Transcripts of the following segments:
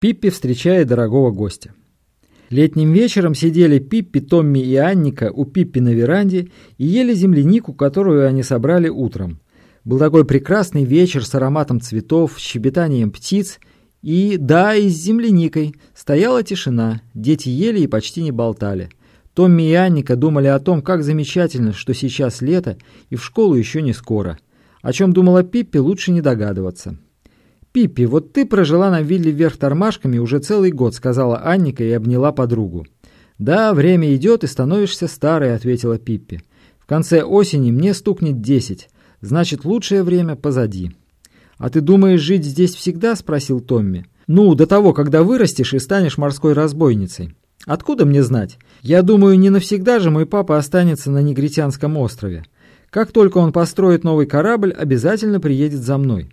Пиппи встречает дорогого гостя. Летним вечером сидели Пиппи, Томми и Анника у Пиппи на веранде и ели землянику, которую они собрали утром. Был такой прекрасный вечер с ароматом цветов, щебетанием птиц и, да, и с земляникой. Стояла тишина, дети ели и почти не болтали. Томми и Анника думали о том, как замечательно, что сейчас лето и в школу еще не скоро. О чем думала Пиппи, лучше не догадываться. «Пиппи, вот ты прожила на вилле вверх тормашками уже целый год», — сказала Анника и обняла подругу. «Да, время идет, и становишься старой», — ответила Пиппи. «В конце осени мне стукнет десять, значит, лучшее время позади». «А ты думаешь жить здесь всегда?» — спросил Томми. «Ну, до того, когда вырастешь и станешь морской разбойницей». «Откуда мне знать? Я думаю, не навсегда же мой папа останется на Негритянском острове. Как только он построит новый корабль, обязательно приедет за мной».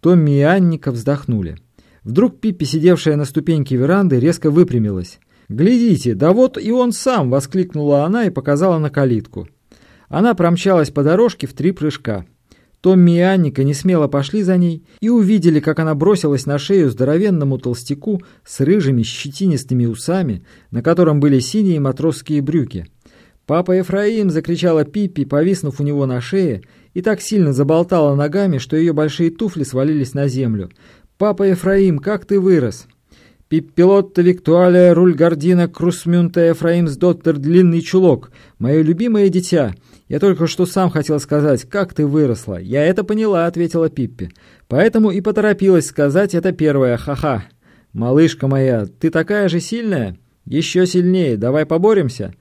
Томми и Анника вздохнули. Вдруг Пиппи, сидевшая на ступеньке веранды, резко выпрямилась. «Глядите, да вот и он сам!» — воскликнула она и показала на калитку. Она промчалась по дорожке в три прыжка. Томми и Анника не смело пошли за ней и увидели, как она бросилась на шею здоровенному толстяку с рыжими щетинистыми усами, на котором были синие матросские брюки. «Папа Ефраим!» — закричала Пиппи, повиснув у него на шее, и так сильно заболтала ногами, что ее большие туфли свалились на землю. «Папа Ефраим, как ты вырос!» «Пиппилотта Виктуалия Рульгардина Крусмюнта Ефраим с доттер Длинный Чулок, мое любимое дитя!» «Я только что сам хотел сказать, как ты выросла!» «Я это поняла», — ответила Пиппи. «Поэтому и поторопилась сказать это первое, ха-ха!» «Малышка моя, ты такая же сильная?» «Еще сильнее, давай поборемся!»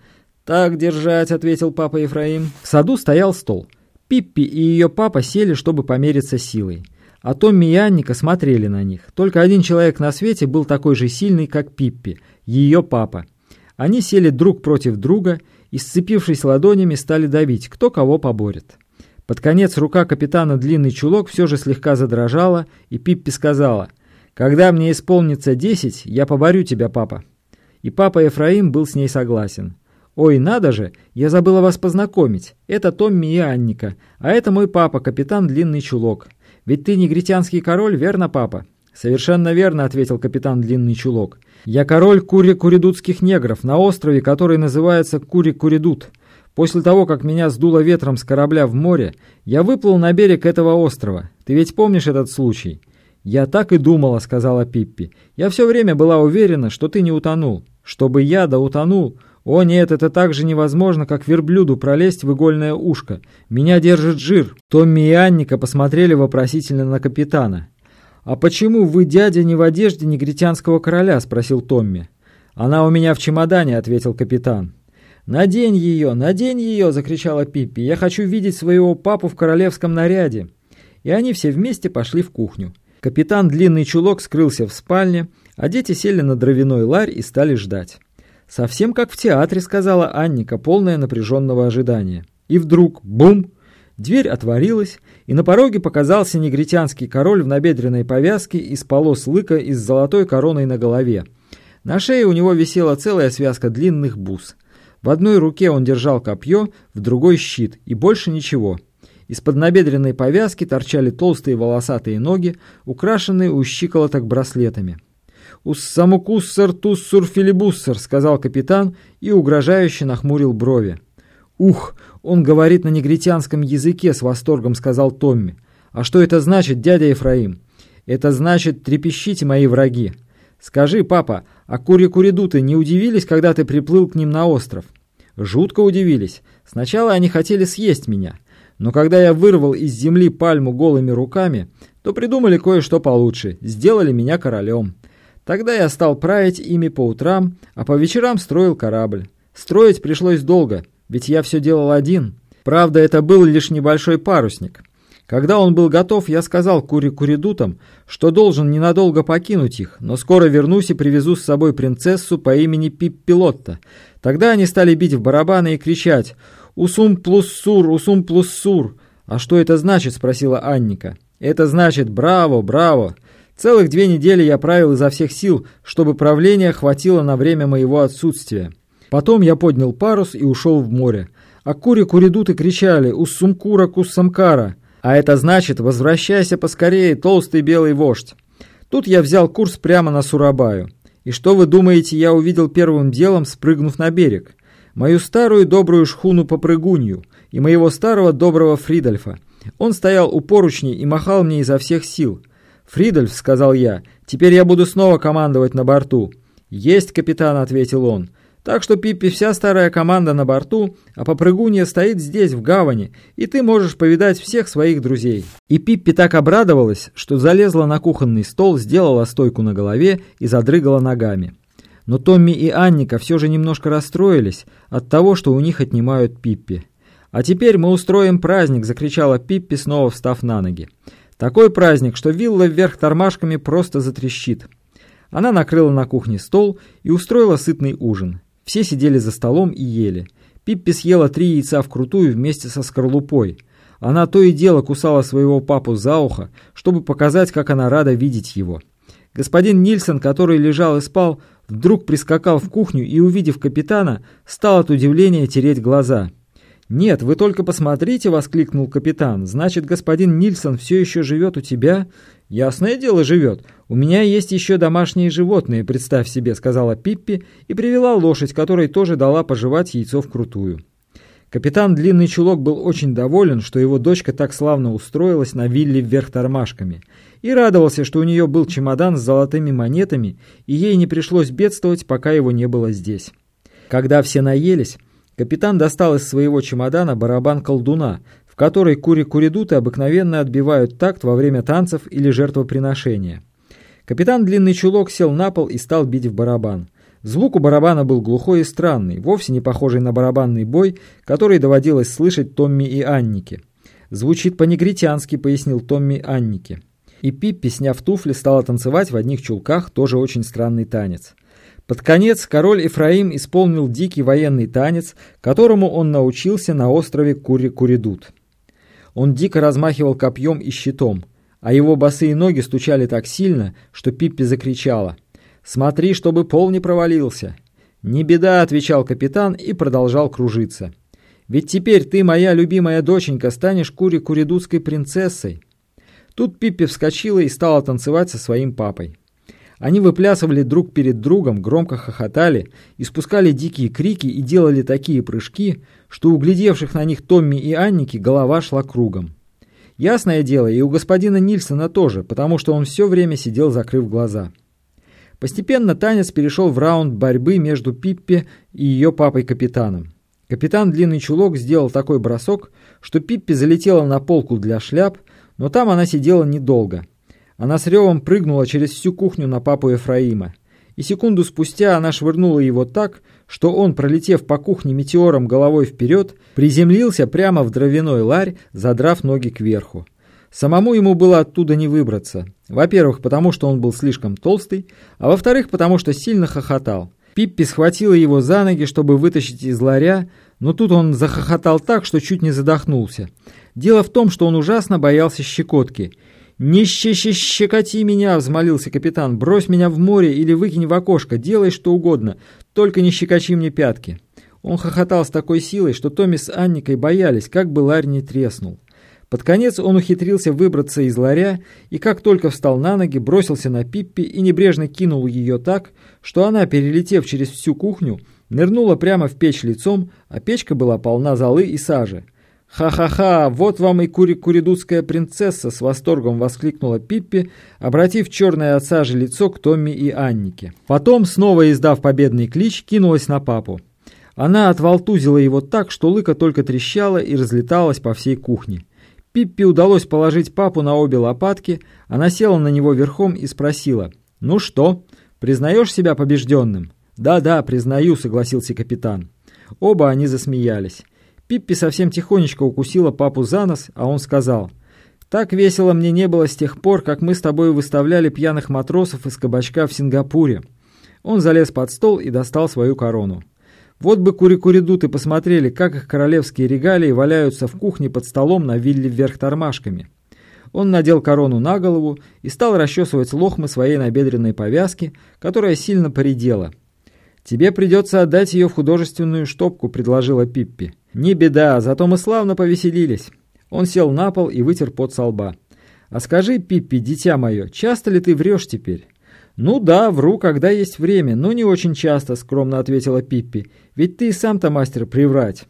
«Так держать», — ответил папа Ефраим. В саду стоял стол. Пиппи и ее папа сели, чтобы помериться силой. А Томми и Анника смотрели на них. Только один человек на свете был такой же сильный, как Пиппи, ее папа. Они сели друг против друга и, сцепившись ладонями, стали давить, кто кого поборет. Под конец рука капитана Длинный Чулок все же слегка задрожала, и Пиппи сказала, «Когда мне исполнится десять, я поборю тебя, папа». И папа Ефраим был с ней согласен. «Ой, надо же! Я забыла вас познакомить. Это Томми и Анника, а это мой папа, капитан Длинный Чулок. Ведь ты негритянский король, верно, папа?» «Совершенно верно», — ответил капитан Длинный Чулок. «Я король кури-куридутских негров на острове, который называется Кури-Куридут. После того, как меня сдуло ветром с корабля в море, я выплыл на берег этого острова. Ты ведь помнишь этот случай?» «Я так и думала», — сказала Пиппи. «Я все время была уверена, что ты не утонул. Чтобы я да утонул, «О нет, это так же невозможно, как верблюду пролезть в игольное ушко. Меня держит жир». Томми и Анника посмотрели вопросительно на капитана. «А почему вы, дядя, не в одежде негритянского короля?» – спросил Томми. «Она у меня в чемодане», – ответил капитан. «Надень ее, надень ее!» – закричала Пиппи. «Я хочу видеть своего папу в королевском наряде!» И они все вместе пошли в кухню. Капитан Длинный Чулок скрылся в спальне, а дети сели на дровяной ларь и стали ждать. «Совсем как в театре», — сказала Анника, полная напряженного ожидания. И вдруг — бум! Дверь отворилась, и на пороге показался негритянский король в набедренной повязке из полос лыка и с золотой короной на голове. На шее у него висела целая связка длинных бус. В одной руке он держал копье, в другой — щит, и больше ничего. Из-под набедренной повязки торчали толстые волосатые ноги, украшенные у щиколоток браслетами. «Уссамукуссер туссур филибуссер», — сказал капитан и угрожающе нахмурил брови. «Ух, он говорит на негритянском языке», — с восторгом сказал Томми. «А что это значит, дядя Ефраим?» «Это значит, трепещите, мои враги. Скажи, папа, а кури-куридуты не удивились, когда ты приплыл к ним на остров?» «Жутко удивились. Сначала они хотели съесть меня». Но когда я вырвал из земли пальму голыми руками, то придумали кое-что получше, сделали меня королем. Тогда я стал править ими по утрам, а по вечерам строил корабль. Строить пришлось долго, ведь я все делал один. Правда, это был лишь небольшой парусник. Когда он был готов, я сказал Кури-Куридутам, что должен ненадолго покинуть их, но скоро вернусь и привезу с собой принцессу по имени Пиппилотта. Тогда они стали бить в барабаны и кричать «Усум плюс сур! Усум плюс сур!» «А что это значит?» – спросила Анника. «Это значит «Браво! Браво!» Целых две недели я правил изо всех сил, чтобы правления хватило на время моего отсутствия. Потом я поднял парус и ушел в море. А кури-куридуты кричали «Уссумкура куссамкара», а это значит «Возвращайся поскорее, толстый белый вождь». Тут я взял курс прямо на Сурабаю. И что вы думаете, я увидел первым делом, спрыгнув на берег? Мою старую добрую шхуну-попрыгунью и моего старого доброго Фридольфа. Он стоял у поручней и махал мне изо всех сил. «Фридольф», — сказал я, — «теперь я буду снова командовать на борту». «Есть, капитан», — ответил он. Так что, Пиппи, вся старая команда на борту, а попрыгунья стоит здесь, в гавани, и ты можешь повидать всех своих друзей». И Пиппи так обрадовалась, что залезла на кухонный стол, сделала стойку на голове и задрыгала ногами. Но Томми и Анника все же немножко расстроились от того, что у них отнимают Пиппи. «А теперь мы устроим праздник!» – закричала Пиппи, снова встав на ноги. «Такой праздник, что вилла вверх тормашками просто затрещит». Она накрыла на кухне стол и устроила сытный ужин. Все сидели за столом и ели. Пиппи съела три яйца вкрутую вместе со скорлупой. Она то и дело кусала своего папу за ухо, чтобы показать, как она рада видеть его. Господин Нильсон, который лежал и спал, вдруг прискакал в кухню и, увидев капитана, стал от удивления тереть глаза. «Нет, вы только посмотрите!» — воскликнул капитан. «Значит, господин Нильсон все еще живет у тебя?» «Ясное дело, живет. У меня есть еще домашние животные, представь себе», — сказала Пиппи и привела лошадь, которой тоже дала пожевать яйцо вкрутую. Капитан Длинный Чулок был очень доволен, что его дочка так славно устроилась на вилле вверх тормашками, и радовался, что у нее был чемодан с золотыми монетами, и ей не пришлось бедствовать, пока его не было здесь. Когда все наелись, Капитан достал из своего чемодана барабан колдуна, в который кури-куридуты обыкновенно отбивают такт во время танцев или жертвоприношения. Капитан Длинный Чулок сел на пол и стал бить в барабан. Звук у барабана был глухой и странный, вовсе не похожий на барабанный бой, который доводилось слышать Томми и Аннике. «Звучит по-негритянски», — пояснил Томми Аннике. И Пиппи, сняв туфли, стала танцевать в одних чулках, тоже очень странный танец. Под конец король Ефраим исполнил дикий военный танец, которому он научился на острове Кури-Куридут. Он дико размахивал копьем и щитом, а его босые ноги стучали так сильно, что Пиппи закричала «Смотри, чтобы пол не провалился!» «Не беда», — отвечал капитан и продолжал кружиться. «Ведь теперь ты, моя любимая доченька, станешь Кури-Куридутской принцессой». Тут Пиппи вскочила и стала танцевать со своим папой. Они выплясывали друг перед другом, громко хохотали, испускали дикие крики и делали такие прыжки, что у глядевших на них Томми и Анники голова шла кругом. Ясное дело, и у господина Нильсона тоже, потому что он все время сидел, закрыв глаза. Постепенно танец перешел в раунд борьбы между Пиппи и ее папой-капитаном. Капитан Длинный Чулок сделал такой бросок, что Пиппи залетела на полку для шляп, но там она сидела недолго – она с ревом прыгнула через всю кухню на папу Ефраима. И секунду спустя она швырнула его так, что он, пролетев по кухне метеором головой вперед, приземлился прямо в дровяной ларь, задрав ноги кверху. Самому ему было оттуда не выбраться. Во-первых, потому что он был слишком толстый, а во-вторых, потому что сильно хохотал. Пиппи схватила его за ноги, чтобы вытащить из ларя, но тут он захохотал так, что чуть не задохнулся. Дело в том, что он ужасно боялся щекотки – «Не щекоти меня!» — взмолился капитан. «Брось меня в море или выкинь в окошко, делай что угодно, только не щекочи мне пятки». Он хохотал с такой силой, что Томми с Анникой боялись, как бы ларь не треснул. Под конец он ухитрился выбраться из ларя и, как только встал на ноги, бросился на Пиппи и небрежно кинул ее так, что она, перелетев через всю кухню, нырнула прямо в печь лицом, а печка была полна золы и сажи. «Ха-ха-ха! Вот вам и кури-куридутская принцесса!» с восторгом воскликнула Пиппи, обратив черное от сажи лицо к Томми и Аннике. Потом, снова издав победный клич, кинулась на папу. Она отволтузила его так, что лыка только трещала и разлеталась по всей кухне. Пиппи удалось положить папу на обе лопатки, она села на него верхом и спросила, «Ну что, признаешь себя побежденным?» «Да-да, признаю», — согласился капитан. Оба они засмеялись. Пиппи совсем тихонечко укусила папу за нос, а он сказал, «Так весело мне не было с тех пор, как мы с тобой выставляли пьяных матросов из кабачка в Сингапуре». Он залез под стол и достал свою корону. Вот бы кури-куридуты посмотрели, как их королевские регалии валяются в кухне под столом на вилле вверх тормашками. Он надел корону на голову и стал расчесывать лохмы своей набедренной повязки, которая сильно поредела. «Тебе придется отдать ее в художественную штопку», — предложила Пиппи. «Не беда, зато мы славно повеселились». Он сел на пол и вытер пот со лба. «А скажи, Пиппи, дитя мое, часто ли ты врешь теперь?» «Ну да, вру, когда есть время, но не очень часто», — скромно ответила Пиппи. «Ведь ты и сам-то мастер приврать».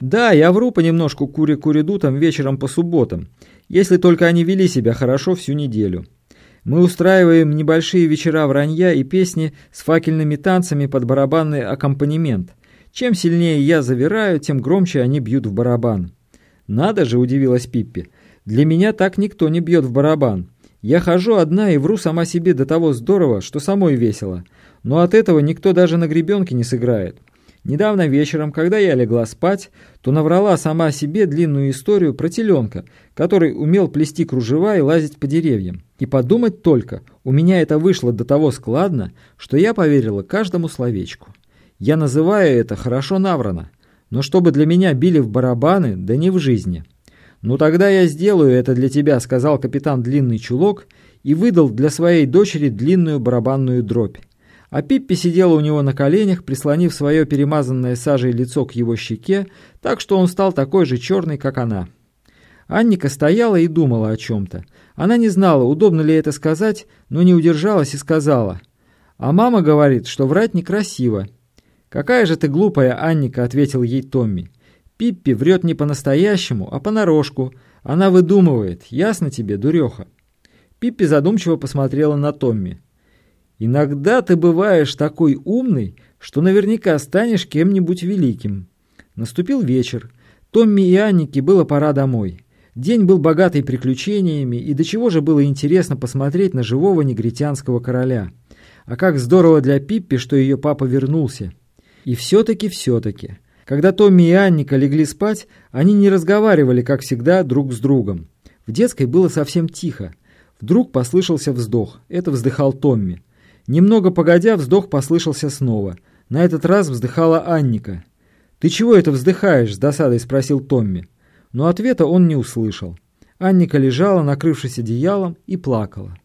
«Да, я вру понемножку кури-куриду там вечером по субботам, если только они вели себя хорошо всю неделю. Мы устраиваем небольшие вечера вранья и песни с факельными танцами под барабанный аккомпанемент. Чем сильнее я завираю, тем громче они бьют в барабан». «Надо же», — удивилась Пиппи, — «для меня так никто не бьет в барабан». Я хожу одна и вру сама себе до того здорово, что самой весело. Но от этого никто даже на гребенке не сыграет. Недавно вечером, когда я легла спать, то наврала сама себе длинную историю про теленка, который умел плести кружева и лазить по деревьям. И подумать только, у меня это вышло до того складно, что я поверила каждому словечку. Я называю это «хорошо наврано», но чтобы для меня били в барабаны, да не в жизни. «Ну тогда я сделаю это для тебя», — сказал капитан Длинный Чулок и выдал для своей дочери длинную барабанную дробь. А Пиппи сидела у него на коленях, прислонив свое перемазанное сажей лицо к его щеке, так что он стал такой же черный, как она. Анника стояла и думала о чем-то. Она не знала, удобно ли это сказать, но не удержалась и сказала. «А мама говорит, что врать некрасиво». «Какая же ты глупая, Анника», — ответил ей Томми. Пиппи врет не по-настоящему, а понарошку. Она выдумывает. Ясно тебе, дуреха?» Пиппи задумчиво посмотрела на Томми. «Иногда ты бываешь такой умный, что наверняка станешь кем-нибудь великим». Наступил вечер. Томми и Аннике было пора домой. День был богатый приключениями, и до чего же было интересно посмотреть на живого негритянского короля. А как здорово для Пиппи, что ее папа вернулся. И все-таки, все-таки... Когда Томми и Анника легли спать, они не разговаривали, как всегда, друг с другом. В детской было совсем тихо. Вдруг послышался вздох. Это вздыхал Томми. Немного погодя, вздох послышался снова. На этот раз вздыхала Анника. «Ты чего это вздыхаешь?» – с досадой спросил Томми. Но ответа он не услышал. Анника лежала, накрывшись одеялом, и плакала.